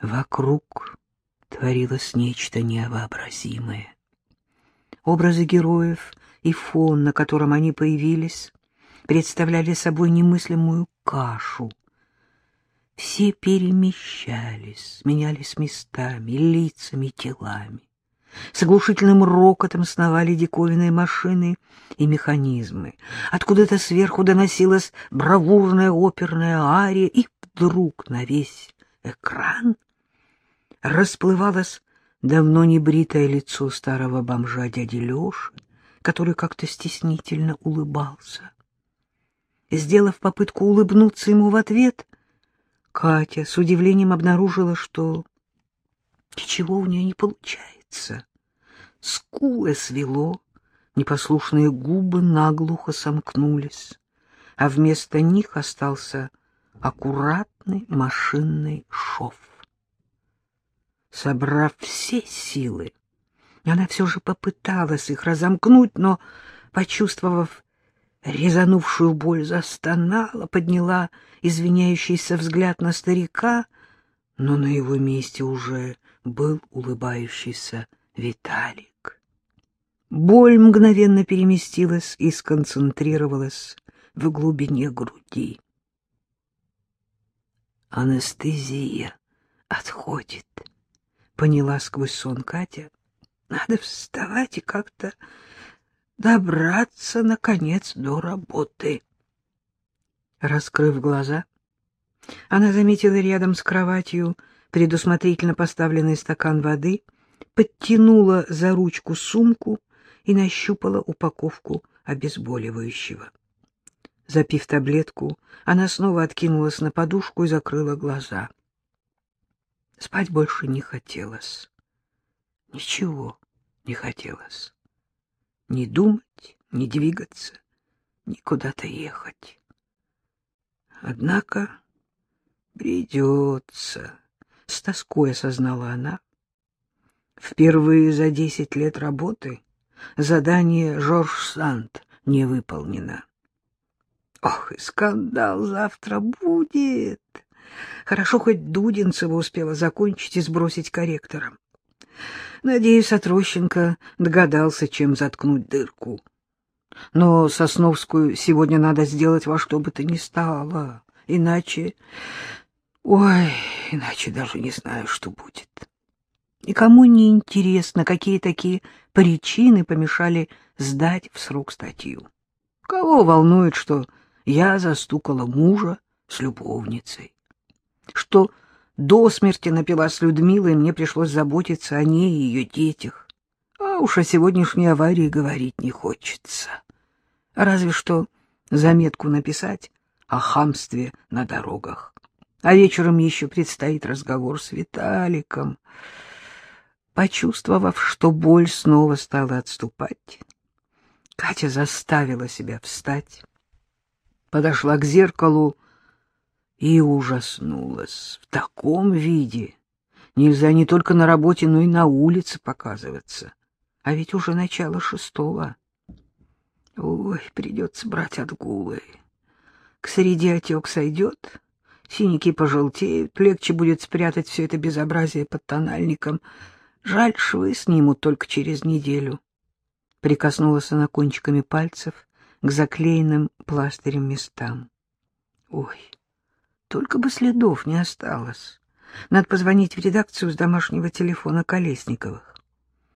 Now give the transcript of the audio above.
Вокруг творилось нечто невообразимое. Образы героев и фон, на котором они появились, представляли собой немыслимую кашу. Все перемещались, менялись местами, лицами, телами. С оглушительным рокотом сновали диковинные машины и механизмы. Откуда-то сверху доносилась бравурная оперная ария, и вдруг на весь экран расплывалось давно небритое лицо старого бомжа дяди Леши, который как-то стеснительно улыбался. Сделав попытку улыбнуться ему в ответ, Катя с удивлением обнаружила, что ничего у нее не получается. Скулы свело, непослушные губы наглухо сомкнулись, а вместо них остался аккуратный машинный шов. Собрав все силы, она все же попыталась их разомкнуть, но, почувствовав резанувшую боль, застонала, подняла извиняющийся взгляд на старика, но на его месте уже был улыбающийся Виталик. Боль мгновенно переместилась и сконцентрировалась в глубине груди. Анестезия отходит, поняла сквозь сон Катя. Надо вставать и как-то добраться, наконец, до работы. Раскрыв глаза, она заметила рядом с кроватью предусмотрительно поставленный стакан воды, подтянула за ручку сумку и нащупала упаковку обезболивающего. Запив таблетку, она снова откинулась на подушку и закрыла глаза. Спать больше не хотелось. Ничего не хотелось. Ни думать, ни двигаться, ни куда-то ехать. Однако придется, — с тоской осознала она. Впервые за десять лет работы задание Жорж Санд не выполнено. Ох, и скандал завтра будет! Хорошо, хоть Дудинцева успела закончить и сбросить корректором. Надеюсь, Отрощенко догадался, чем заткнуть дырку. Но Сосновскую сегодня надо сделать во что бы то ни стало, иначе... Ой, иначе даже не знаю, что будет. Никому не интересно, какие такие причины помешали сдать в срок статью. Кого волнует, что я застукала мужа с любовницей? Что до смерти напилась с Людмилой, и мне пришлось заботиться о ней и ее детях. А уж о сегодняшней аварии говорить не хочется. Разве что заметку написать о хамстве на дорогах. А вечером еще предстоит разговор с Виталиком. Почувствовав, что боль снова стала отступать, Катя заставила себя встать, подошла к зеркалу и ужаснулась. В таком виде нельзя не только на работе, но и на улице показываться. А ведь уже начало шестого. Ой, придется брать отгулы. К среде отек сойдет, синяки пожелтеют, легче будет спрятать все это безобразие под тональником. Жаль, швы снимут только через неделю. Прикоснулась она кончиками пальцев к заклеенным пластырем местам. Ой, только бы следов не осталось. Надо позвонить в редакцию с домашнего телефона Колесниковых.